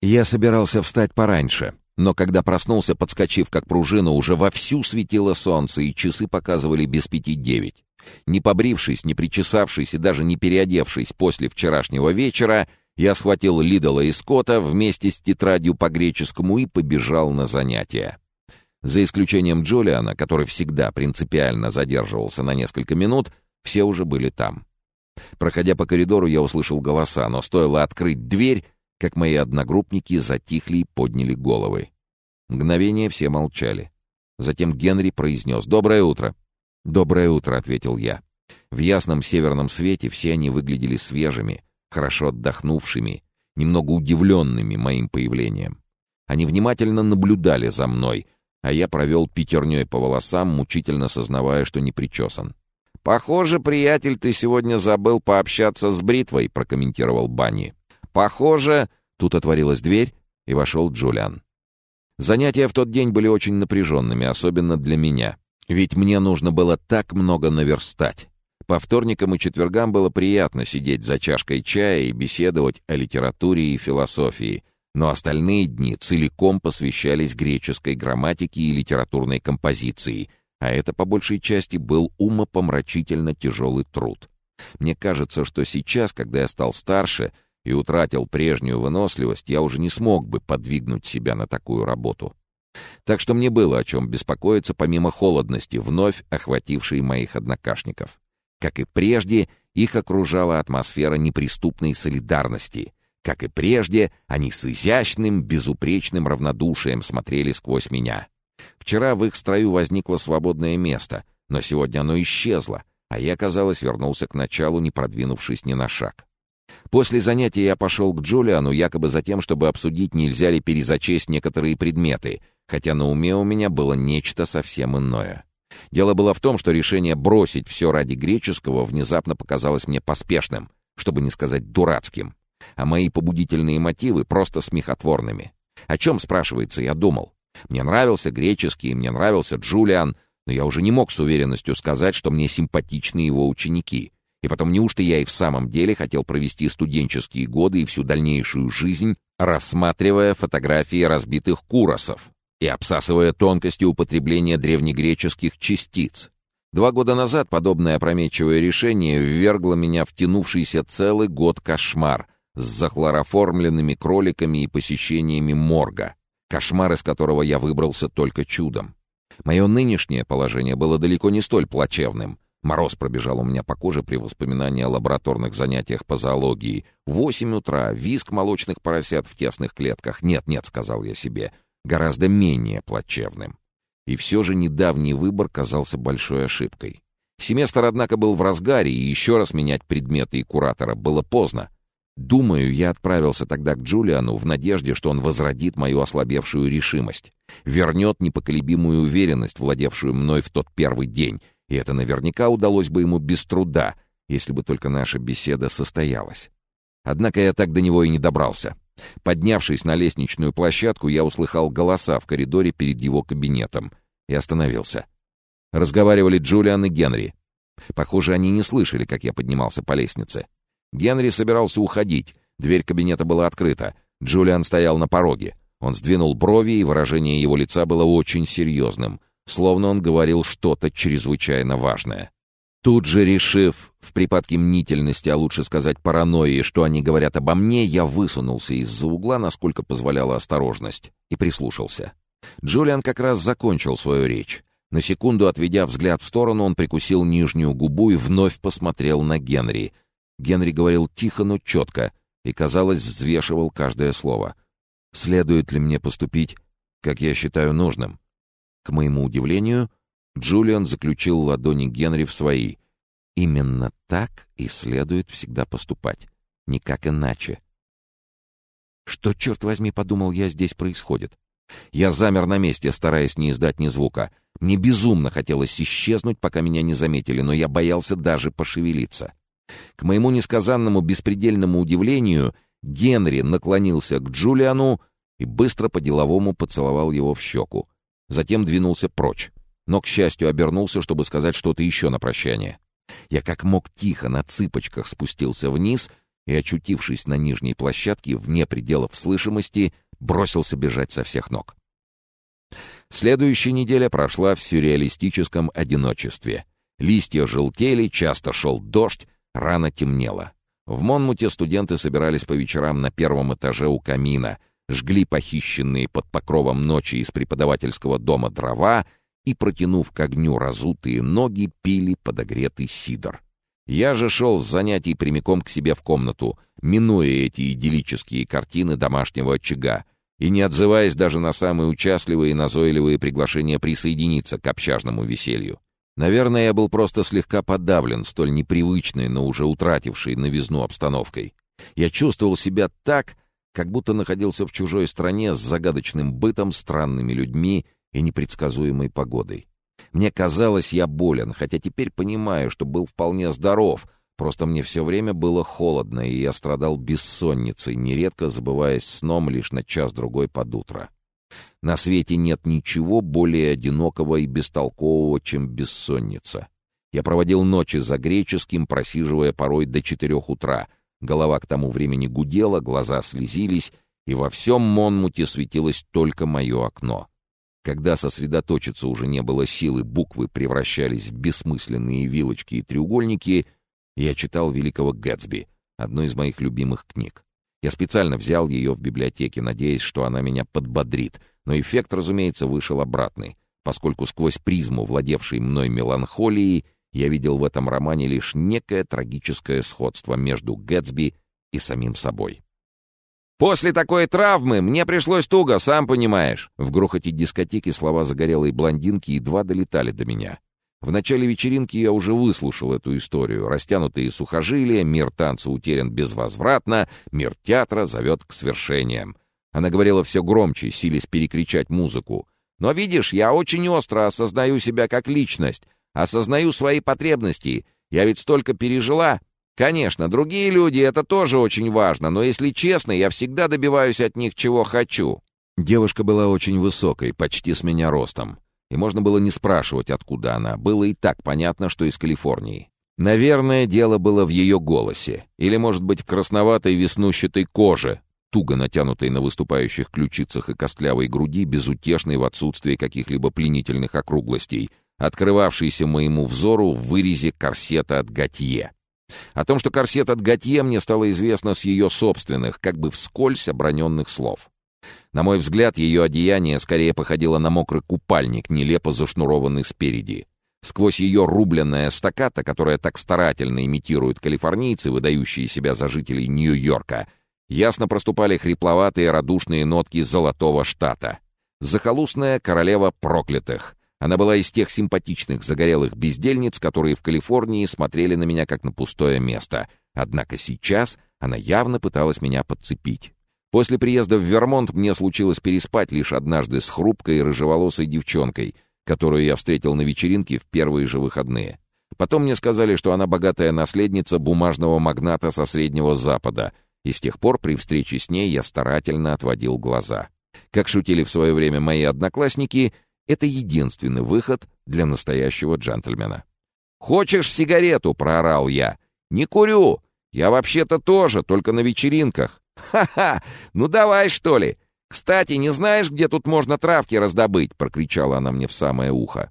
Я собирался встать пораньше, но когда проснулся, подскочив как пружина, уже вовсю светило солнце, и часы показывали без пяти девять. Не побрившись, не причесавшись и даже не переодевшись после вчерашнего вечера, я схватил Лидала и Скотта вместе с тетрадью по греческому и побежал на занятия. За исключением Джулиана, который всегда принципиально задерживался на несколько минут, все уже были там. Проходя по коридору, я услышал голоса, но стоило открыть дверь, как мои одногруппники затихли и подняли головы. Мгновение все молчали. Затем Генри произнес «Доброе утро». «Доброе утро», — ответил я. В ясном северном свете все они выглядели свежими, хорошо отдохнувшими, немного удивленными моим появлением. Они внимательно наблюдали за мной, а я провел пятерней по волосам, мучительно сознавая, что не причесан. «Похоже, приятель, ты сегодня забыл пообщаться с бритвой», — прокомментировал Банни. «Похоже...» — тут отворилась дверь, и вошел Джулиан. Занятия в тот день были очень напряженными, особенно для меня. Ведь мне нужно было так много наверстать. По вторникам и четвергам было приятно сидеть за чашкой чая и беседовать о литературе и философии, но остальные дни целиком посвящались греческой грамматике и литературной композиции, а это по большей части был умопомрачительно тяжелый труд. Мне кажется, что сейчас, когда я стал старше и утратил прежнюю выносливость, я уже не смог бы подвигнуть себя на такую работу. Так что мне было о чем беспокоиться, помимо холодности, вновь охватившей моих однокашников. Как и прежде, их окружала атмосфера неприступной солидарности. Как и прежде, они с изящным, безупречным равнодушием смотрели сквозь меня. Вчера в их строю возникло свободное место, но сегодня оно исчезло, а я, казалось, вернулся к началу, не продвинувшись ни на шаг. После занятия я пошел к Джулиану якобы за тем, чтобы обсудить, нельзя ли перезачесть некоторые предметы, хотя на уме у меня было нечто совсем иное. Дело было в том, что решение бросить все ради греческого внезапно показалось мне поспешным, чтобы не сказать дурацким, а мои побудительные мотивы просто смехотворными. О чем, спрашивается, я думал? Мне нравился греческий, мне нравился Джулиан, но я уже не мог с уверенностью сказать, что мне симпатичны его ученики. И потом, неужто я и в самом деле хотел провести студенческие годы и всю дальнейшую жизнь, рассматривая фотографии разбитых куросов и обсасывая тонкости употребления древнегреческих частиц? Два года назад подобное опрометчивое решение ввергло меня в тянувшийся целый год кошмар с захлороформленными кроликами и посещениями морга, кошмар, из которого я выбрался только чудом. Мое нынешнее положение было далеко не столь плачевным. Мороз пробежал у меня по коже при воспоминании о лабораторных занятиях по зоологии. Восемь утра, виск молочных поросят в тесных клетках. Нет-нет, сказал я себе, гораздо менее плачевным. И все же недавний выбор казался большой ошибкой. Семестр, однако, был в разгаре, и еще раз менять предметы и куратора было поздно. Думаю, я отправился тогда к Джулиану в надежде, что он возродит мою ослабевшую решимость, вернет непоколебимую уверенность, владевшую мной в тот первый день, и это наверняка удалось бы ему без труда, если бы только наша беседа состоялась. Однако я так до него и не добрался. Поднявшись на лестничную площадку, я услыхал голоса в коридоре перед его кабинетом и остановился. Разговаривали Джулиан и Генри. Похоже, они не слышали, как я поднимался по лестнице. Генри собирался уходить. Дверь кабинета была открыта. Джулиан стоял на пороге. Он сдвинул брови, и выражение его лица было очень серьезным, словно он говорил что-то чрезвычайно важное. Тут же решив, в припадке мнительности, а лучше сказать паранойи, что они говорят обо мне, я высунулся из-за угла, насколько позволяла осторожность, и прислушался. Джулиан как раз закончил свою речь. На секунду, отведя взгляд в сторону, он прикусил нижнюю губу и вновь посмотрел на Генри — Генри говорил тихо, но четко, и, казалось, взвешивал каждое слово. «Следует ли мне поступить, как я считаю нужным?» К моему удивлению, Джулиан заключил ладони Генри в свои. «Именно так и следует всегда поступать. Никак иначе». Что, черт возьми, подумал я, здесь происходит? Я замер на месте, стараясь не издать ни звука. Мне безумно хотелось исчезнуть, пока меня не заметили, но я боялся даже пошевелиться. К моему несказанному беспредельному удивлению, Генри наклонился к Джулиану и быстро по-деловому поцеловал его в щеку. Затем двинулся прочь, но, к счастью, обернулся, чтобы сказать что-то еще на прощание. Я как мог тихо на цыпочках спустился вниз и, очутившись на нижней площадке, вне пределов слышимости, бросился бежать со всех ног. Следующая неделя прошла в сюрреалистическом одиночестве. Листья желтели, часто шел дождь, рано темнело. В Монмуте студенты собирались по вечерам на первом этаже у камина, жгли похищенные под покровом ночи из преподавательского дома дрова и, протянув к огню разутые ноги, пили подогретый сидр. Я же шел с занятий прямиком к себе в комнату, минуя эти идиллические картины домашнего очага, и не отзываясь даже на самые участливые и назойливые приглашения присоединиться к общажному веселью. Наверное, я был просто слегка подавлен столь непривычной, но уже утратившей новизну обстановкой. Я чувствовал себя так, как будто находился в чужой стране с загадочным бытом, странными людьми и непредсказуемой погодой. Мне казалось, я болен, хотя теперь понимаю, что был вполне здоров, просто мне все время было холодно, и я страдал бессонницей, нередко забываясь сном лишь на час-другой под утро. На свете нет ничего более одинокого и бестолкового, чем бессонница. Я проводил ночи за греческим, просиживая порой до четырех утра. Голова к тому времени гудела, глаза слезились, и во всем Монмуте светилось только мое окно. Когда сосредоточиться уже не было силы, буквы превращались в бессмысленные вилочки и треугольники, я читал «Великого Гэтсби», одну из моих любимых книг. Я специально взял ее в библиотеке, надеясь, что она меня подбодрит, но эффект, разумеется, вышел обратный, поскольку сквозь призму, владевшей мной меланхолией, я видел в этом романе лишь некое трагическое сходство между Гэтсби и самим собой. «После такой травмы мне пришлось туго, сам понимаешь!» В грохоте дискотеки слова загорелой блондинки едва долетали до меня. В начале вечеринки я уже выслушал эту историю. Растянутые сухожилия, мир танца утерян безвозвратно, мир театра зовет к свершениям. Она говорила все громче, силясь перекричать музыку. «Но видишь, я очень остро осознаю себя как личность, осознаю свои потребности. Я ведь столько пережила. Конечно, другие люди — это тоже очень важно, но, если честно, я всегда добиваюсь от них, чего хочу». Девушка была очень высокой, почти с меня ростом. И можно было не спрашивать, откуда она. Было и так понятно, что из Калифорнии. Наверное, дело было в ее голосе. Или, может быть, в красноватой веснущатой коже, туго натянутой на выступающих ключицах и костлявой груди, безутешной в отсутствии каких-либо пленительных округлостей, открывавшейся моему взору в вырезе корсета от Готье. О том, что корсет от Готье мне стало известно с ее собственных, как бы вскользь оброненных слов. На мой взгляд, ее одеяние скорее походило на мокрый купальник, нелепо зашнурованный спереди. Сквозь ее рубленное стаката, которое так старательно имитируют калифорнийцы, выдающие себя за жителей Нью-Йорка, ясно проступали хрипловатые радушные нотки золотого штата. Захолустная королева проклятых. Она была из тех симпатичных загорелых бездельниц, которые в Калифорнии смотрели на меня как на пустое место. Однако сейчас она явно пыталась меня подцепить. После приезда в Вермонт мне случилось переспать лишь однажды с хрупкой рыжеволосой девчонкой, которую я встретил на вечеринке в первые же выходные. Потом мне сказали, что она богатая наследница бумажного магната со Среднего Запада, и с тех пор при встрече с ней я старательно отводил глаза. Как шутили в свое время мои одноклассники, это единственный выход для настоящего джентльмена. «Хочешь сигарету?» — проорал я. «Не курю. Я вообще-то тоже, только на вечеринках. «Ха-ха! Ну давай, что ли! Кстати, не знаешь, где тут можно травки раздобыть?» — прокричала она мне в самое ухо.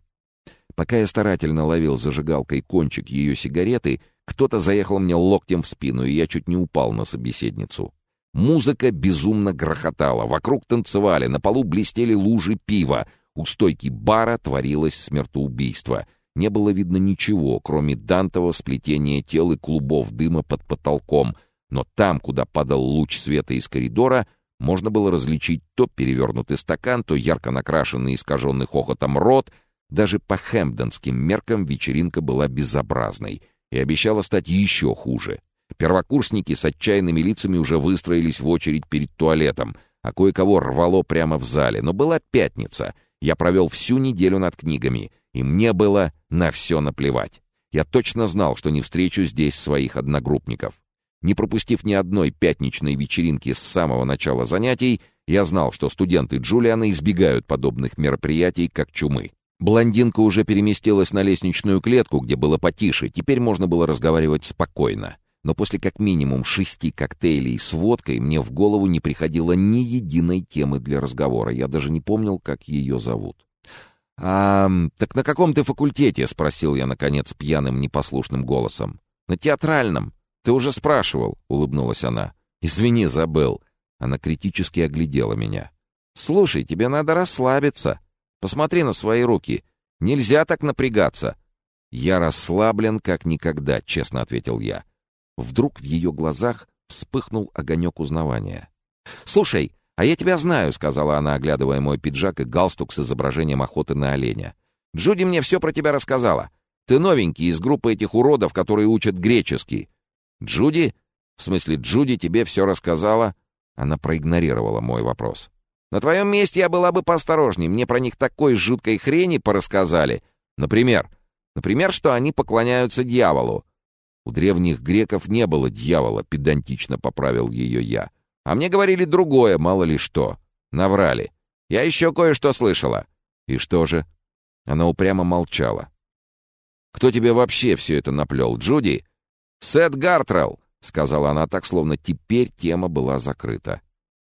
Пока я старательно ловил зажигалкой кончик ее сигареты, кто-то заехал мне локтем в спину, и я чуть не упал на собеседницу. Музыка безумно грохотала, вокруг танцевали, на полу блестели лужи пива, у стойки бара творилось смертоубийство. Не было видно ничего, кроме дантового сплетения тел и клубов дыма под потолком — но там, куда падал луч света из коридора, можно было различить то перевернутый стакан, то ярко накрашенный искаженный хохотом рот. Даже по хэмпдонским меркам вечеринка была безобразной и обещала стать еще хуже. Первокурсники с отчаянными лицами уже выстроились в очередь перед туалетом, а кое-кого рвало прямо в зале. Но была пятница. Я провел всю неделю над книгами, и мне было на все наплевать. Я точно знал, что не встречу здесь своих одногруппников. Не пропустив ни одной пятничной вечеринки с самого начала занятий, я знал, что студенты Джулиана избегают подобных мероприятий, как чумы. Блондинка уже переместилась на лестничную клетку, где было потише, теперь можно было разговаривать спокойно. Но после как минимум шести коктейлей с водкой мне в голову не приходило ни единой темы для разговора. Я даже не помнил, как ее зовут. «А, так на каком ты факультете?» — спросил я, наконец, пьяным непослушным голосом. «На театральном. Ты уже спрашивал», — улыбнулась она. «Извини, забыл». Она критически оглядела меня. «Слушай, тебе надо расслабиться. Посмотри на свои руки. Нельзя так напрягаться». «Я расслаблен, как никогда», — честно ответил я. Вдруг в ее глазах вспыхнул огонек узнавания. «Слушай, а я тебя знаю», — сказала она, оглядывая мой пиджак и галстук с изображением охоты на оленя. «Джуди мне все про тебя рассказала. Ты новенький из группы этих уродов, которые учат греческий». «Джуди? В смысле, Джуди тебе все рассказала?» Она проигнорировала мой вопрос. «На твоем месте я была бы поосторожней. Мне про них такой жуткой хрени порассказали. Например, например, что они поклоняются дьяволу. У древних греков не было дьявола, педантично поправил ее я. А мне говорили другое, мало ли что. Наврали. Я еще кое-что слышала. И что же? Она упрямо молчала. Кто тебе вообще все это наплел, Джуди? Сет Гартрелл, сказала она так, словно теперь тема была закрыта.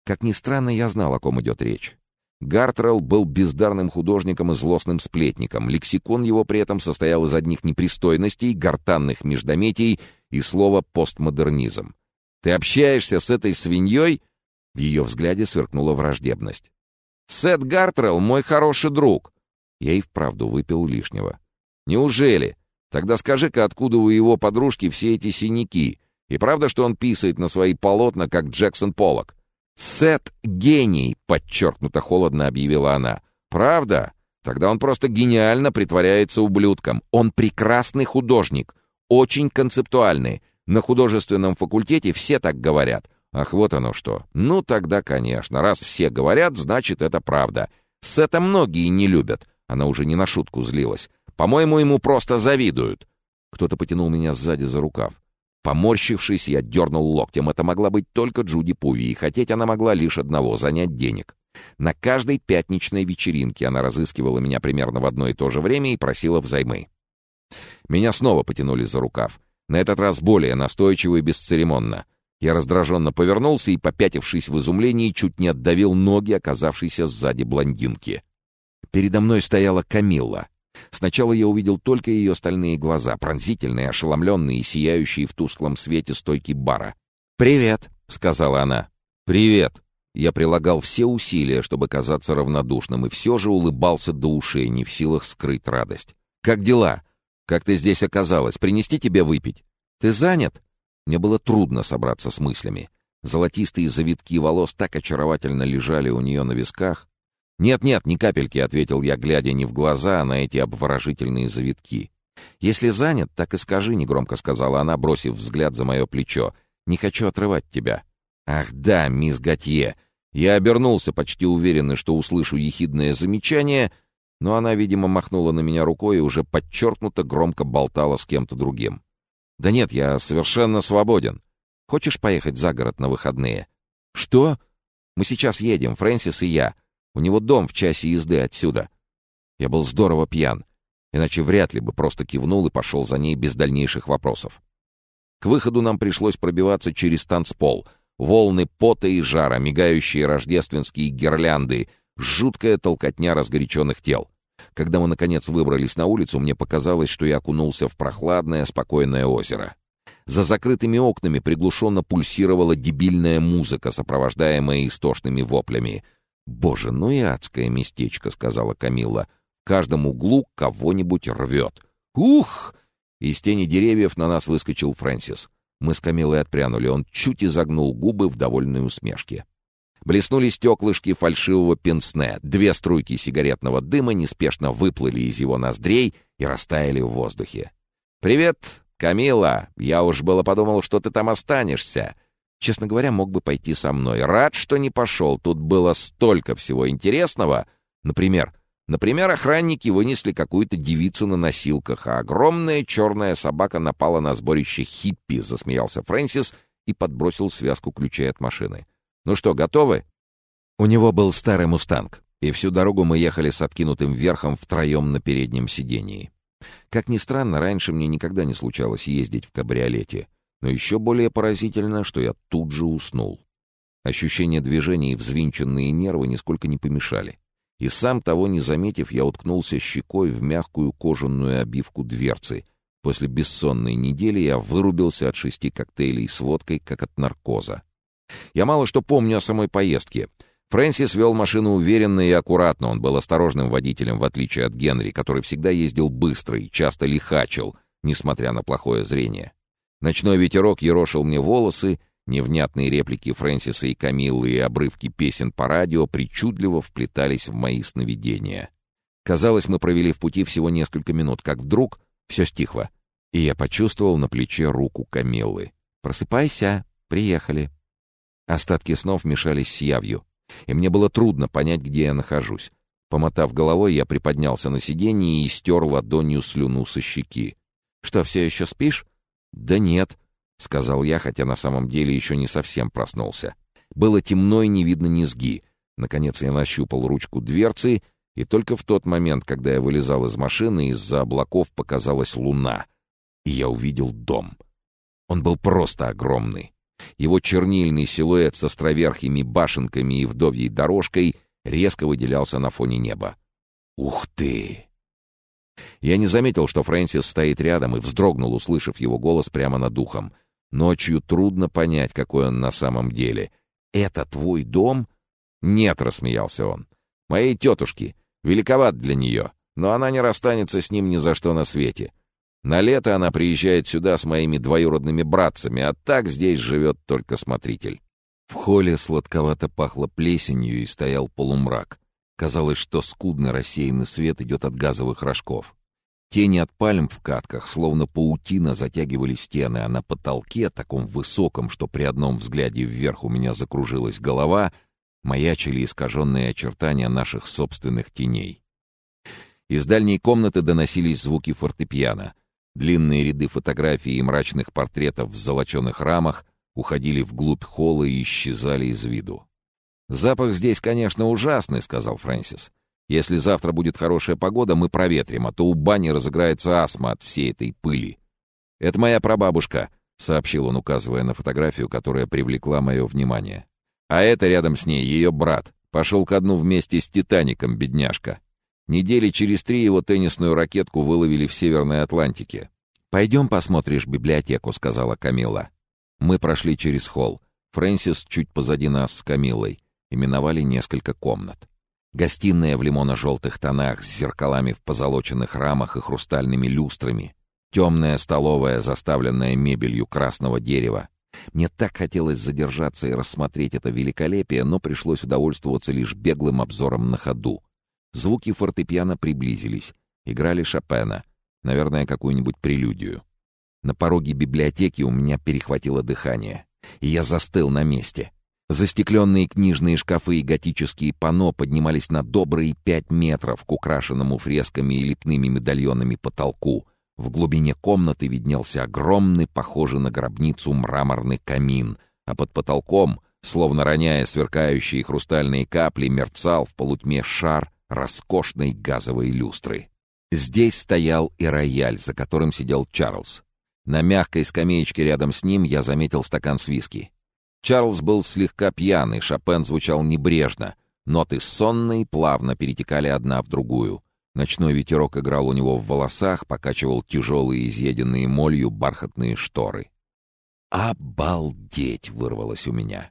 Как ни странно, я знал, о ком идет речь. Гартрелл был бездарным художником и злостным сплетником. Лексикон его при этом состоял из одних непристойностей, гортанных междометий и слова «постмодернизм». «Ты общаешься с этой свиньей?» В ее взгляде сверкнула враждебность. «Сет Гартрелл — мой хороший друг!» Я и вправду выпил лишнего. «Неужели? Тогда скажи-ка, откуда у его подружки все эти синяки? И правда, что он писает на свои полотна, как Джексон Поллок?» «Сет — гений!» — подчеркнуто холодно объявила она. «Правда? Тогда он просто гениально притворяется ублюдком. Он прекрасный художник, очень концептуальный. На художественном факультете все так говорят. Ах, вот оно что. Ну, тогда, конечно. Раз все говорят, значит, это правда. Сета многие не любят». Она уже не на шутку злилась. «По-моему, ему просто завидуют». Кто-то потянул меня сзади за рукав. Поморщившись, я дернул локтем. Это могла быть только Джуди Пуви, и хотеть она могла лишь одного — занять денег. На каждой пятничной вечеринке она разыскивала меня примерно в одно и то же время и просила взаймы. Меня снова потянули за рукав. На этот раз более настойчиво и бесцеремонно. Я раздраженно повернулся и, попятившись в изумлении, чуть не отдавил ноги, оказавшейся сзади блондинки. Передо мной стояла Камилла. Сначала я увидел только ее стальные глаза, пронзительные, ошеломленные и сияющие в тусклом свете стойки бара. «Привет», — сказала она. «Привет». Я прилагал все усилия, чтобы казаться равнодушным, и все же улыбался до ушей, не в силах скрыть радость. «Как дела? Как ты здесь оказалась? Принести тебе выпить? Ты занят?» Мне было трудно собраться с мыслями. Золотистые завитки волос так очаровательно лежали у нее на висках, «Нет-нет, ни капельки», — ответил я, глядя не в глаза, а на эти обворожительные завитки. «Если занят, так и скажи», — негромко сказала она, бросив взгляд за мое плечо. «Не хочу отрывать тебя». «Ах да, мисс Готье!» Я обернулся, почти уверенный, что услышу ехидное замечание, но она, видимо, махнула на меня рукой и уже подчеркнуто громко болтала с кем-то другим. «Да нет, я совершенно свободен. Хочешь поехать за город на выходные?» «Что?» «Мы сейчас едем, Фрэнсис и я. У него дом в часе езды отсюда. Я был здорово пьян, иначе вряд ли бы просто кивнул и пошел за ней без дальнейших вопросов. К выходу нам пришлось пробиваться через танцпол. Волны пота и жара, мигающие рождественские гирлянды, жуткая толкотня разгоряченных тел. Когда мы, наконец, выбрались на улицу, мне показалось, что я окунулся в прохладное, спокойное озеро. За закрытыми окнами приглушенно пульсировала дебильная музыка, сопровождаемая истошными воплями — «Боже, ну и адское местечко», — сказала Камилла. «В каждом углу кого-нибудь рвет». «Ух!» Из тени деревьев на нас выскочил Фрэнсис. Мы с Камилой отпрянули. Он чуть изогнул губы в довольной усмешке. Блеснули стеклышки фальшивого пенсне. Две струйки сигаретного дыма неспешно выплыли из его ноздрей и растаяли в воздухе. «Привет, Камила! Я уж было подумал, что ты там останешься. Честно говоря, мог бы пойти со мной. Рад, что не пошел. Тут было столько всего интересного. Например, например, охранники вынесли какую-то девицу на носилках, а огромная черная собака напала на сборище хиппи, засмеялся Фрэнсис и подбросил связку ключей от машины. «Ну что, готовы?» У него был старый «Мустанг», и всю дорогу мы ехали с откинутым верхом втроем на переднем сидении. Как ни странно, раньше мне никогда не случалось ездить в кабриолете — Но еще более поразительно, что я тут же уснул. Ощущение движения и взвинченные нервы нисколько не помешали. И сам того не заметив, я уткнулся щекой в мягкую кожаную обивку дверцы. После бессонной недели я вырубился от шести коктейлей с водкой, как от наркоза. Я мало что помню о самой поездке. Фрэнсис вел машину уверенно и аккуратно. Он был осторожным водителем, в отличие от Генри, который всегда ездил быстро и часто лихачил, несмотря на плохое зрение. Ночной ветерок ерошил мне волосы, невнятные реплики Фрэнсиса и Камиллы и обрывки песен по радио причудливо вплетались в мои сновидения. Казалось, мы провели в пути всего несколько минут, как вдруг все стихло, и я почувствовал на плече руку Камиллы. «Просыпайся, приехали». Остатки снов мешались с явью, и мне было трудно понять, где я нахожусь. Помотав головой, я приподнялся на сиденье и стер ладонью слюну со щеки. «Что, все еще спишь?» «Да нет», — сказал я, хотя на самом деле еще не совсем проснулся. Было темно и не видно низги. Наконец я нащупал ручку дверцы, и только в тот момент, когда я вылезал из машины, из-за облаков показалась луна, и я увидел дом. Он был просто огромный. Его чернильный силуэт с островерхими башенками и вдовьей дорожкой резко выделялся на фоне неба. «Ух ты!» Я не заметил, что Фрэнсис стоит рядом, и вздрогнул, услышав его голос прямо над ухом. Ночью трудно понять, какой он на самом деле. «Это твой дом?» «Нет», — рассмеялся он. «Моей тетушки. Великоват для нее, но она не расстанется с ним ни за что на свете. На лето она приезжает сюда с моими двоюродными братцами, а так здесь живет только смотритель». В холле сладковато пахло плесенью и стоял полумрак. Казалось, что скудно рассеянный свет идет от газовых рожков. Тени от пальм в катках, словно паутина, затягивали стены, а на потолке, таком высоком, что при одном взгляде вверх у меня закружилась голова, маячили искаженные очертания наших собственных теней. Из дальней комнаты доносились звуки фортепиано. Длинные ряды фотографий и мрачных портретов в золоченых рамах уходили вглубь холла и исчезали из виду. «Запах здесь, конечно, ужасный», — сказал Фрэнсис. «Если завтра будет хорошая погода, мы проветрим, а то у бани разыграется астма от всей этой пыли». «Это моя прабабушка», — сообщил он, указывая на фотографию, которая привлекла мое внимание. «А это рядом с ней ее брат. Пошел ко дну вместе с «Титаником», бедняжка. Недели через три его теннисную ракетку выловили в Северной Атлантике. «Пойдем посмотришь библиотеку», — сказала Камила. Мы прошли через холл. Фрэнсис чуть позади нас с Камилой именовали несколько комнат. Гостиная в лимоно-желтых тонах с зеркалами в позолоченных рамах и хрустальными люстрами. Темная столовая, заставленная мебелью красного дерева. Мне так хотелось задержаться и рассмотреть это великолепие, но пришлось удовольствоваться лишь беглым обзором на ходу. Звуки фортепиано приблизились. Играли Шопена. Наверное, какую-нибудь прелюдию. На пороге библиотеки у меня перехватило дыхание. И я застыл на месте — Застекленные книжные шкафы и готические панно поднимались на добрые пять метров к украшенному фресками и лепными медальонами потолку. В глубине комнаты виднелся огромный, похожий на гробницу, мраморный камин, а под потолком, словно роняя сверкающие хрустальные капли, мерцал в полутьме шар роскошной газовой люстры. Здесь стоял и рояль, за которым сидел Чарльз. На мягкой скамеечке рядом с ним я заметил стакан с виски. Чарльз был слегка пьяный, Шопен звучал небрежно. Ноты сонные плавно перетекали одна в другую. Ночной ветерок играл у него в волосах, покачивал тяжелые, изъеденные молью бархатные шторы. «Обалдеть!» — вырвалось у меня.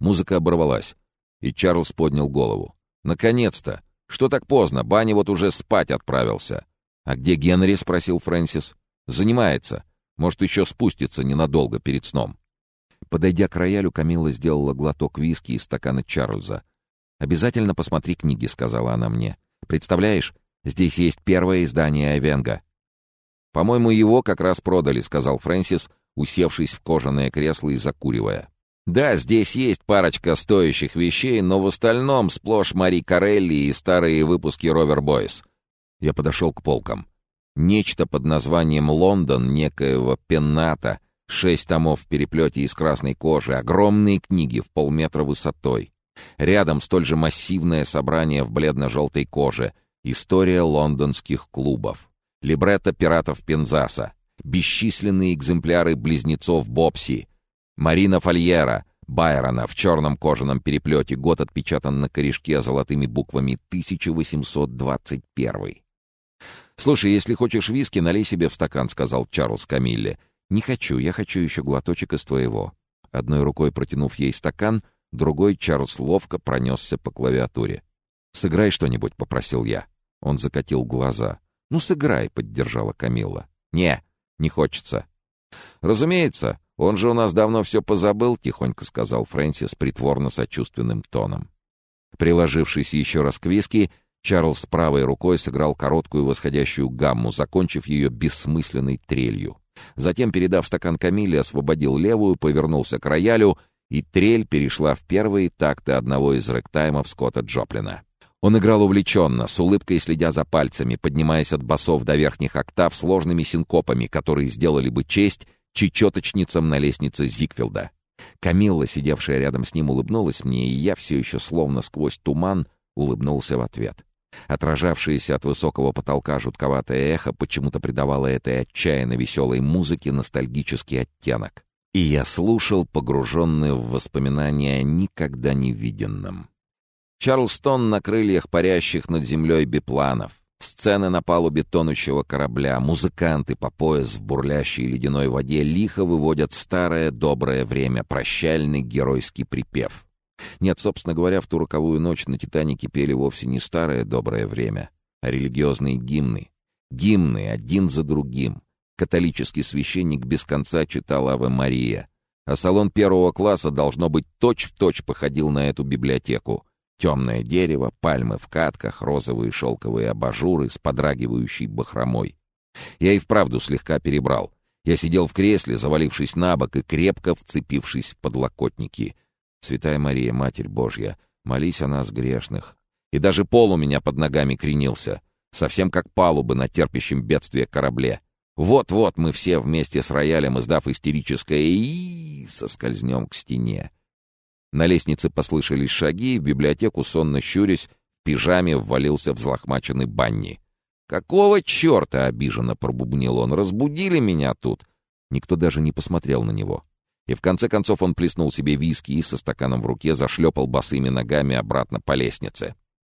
Музыка оборвалась, и Чарльз поднял голову. «Наконец-то! Что так поздно? Банни вот уже спать отправился». «А где Генри?» — спросил Фрэнсис. «Занимается. Может, еще спустится ненадолго перед сном». Подойдя к роялю, Камилла сделала глоток виски из стакана Чарльза. «Обязательно посмотри книги», — сказала она мне. «Представляешь, здесь есть первое издание Айвенга». «По-моему, его как раз продали», — сказал Фрэнсис, усевшись в кожаное кресло и закуривая. «Да, здесь есть парочка стоящих вещей, но в остальном сплошь Мари Карелли и старые выпуски Ровер Бойс». Я подошел к полкам. Нечто под названием «Лондон» некоего Пенната Шесть томов в переплете из красной кожи, огромные книги в полметра высотой. Рядом столь же массивное собрание в бледно-желтой коже. История лондонских клубов. Либретто пиратов Пензаса. бесчисленные экземпляры близнецов Бобси, Марина Фольера, Байрона в черном кожаном переплете, год отпечатан на корешке золотыми буквами 1821. «Слушай, если хочешь виски, налей себе в стакан», — сказал Чарльз Камилле. «Не хочу, я хочу еще глоточек из твоего». Одной рукой протянув ей стакан, другой Чарльз ловко пронесся по клавиатуре. «Сыграй что-нибудь», — попросил я. Он закатил глаза. «Ну, сыграй», — поддержала Камилла. «Не, не хочется». «Разумеется, он же у нас давно все позабыл», — тихонько сказал Фрэнсис притворно сочувственным тоном. Приложившись еще раз к виски, Чарльз правой рукой сыграл короткую восходящую гамму, закончив ее бессмысленной трелью. Затем, передав стакан Камиле, освободил левую, повернулся к роялю, и трель перешла в первые такты одного из рэктаймов Скотта Джоплина. Он играл увлеченно, с улыбкой следя за пальцами, поднимаясь от басов до верхних октав сложными синкопами, которые сделали бы честь чечеточницам на лестнице Зигфилда. Камилла, сидевшая рядом с ним, улыбнулась мне, и я все еще словно сквозь туман улыбнулся в ответ. Отражавшееся от высокого потолка жутковатое эхо почему-то придавало этой отчаянно веселой музыке ностальгический оттенок. И я слушал, погруженный в воспоминания о никогда не виденном. Чарльстон на крыльях парящих над землей бипланов, сцены на палубе тонущего корабля, музыканты по пояс в бурлящей ледяной воде лихо выводят старое доброе время, прощальный геройский припев. Нет, собственно говоря, в ту роковую ночь на «Титанике» пели вовсе не старое доброе время, а религиозные гимны. Гимны один за другим. Католический священник без конца читал «Аве Мария», а салон первого класса, должно быть, точь-в-точь точь походил на эту библиотеку. Темное дерево, пальмы в катках, розовые шелковые абажуры с подрагивающей бахромой. Я и вправду слегка перебрал. Я сидел в кресле, завалившись на бок и крепко вцепившись в подлокотники — Святая Мария, Матерь Божья, молись о нас грешных. И даже пол у меня под ногами кренился, совсем как палубы на терпящем бедствие корабле. Вот-вот мы все вместе с роялем, издав истерическое и соскользнем к стене. На лестнице послышались шаги, и в библиотеку, сонно щурясь, в пижаме ввалился взлохмаченный Банни. «Какого черта?» — обиженно пробубнил он. «Разбудили меня тут!» Никто даже не посмотрел на него. И в конце концов он плеснул себе виски и со стаканом в руке зашлепал босыми ногами обратно по лестнице.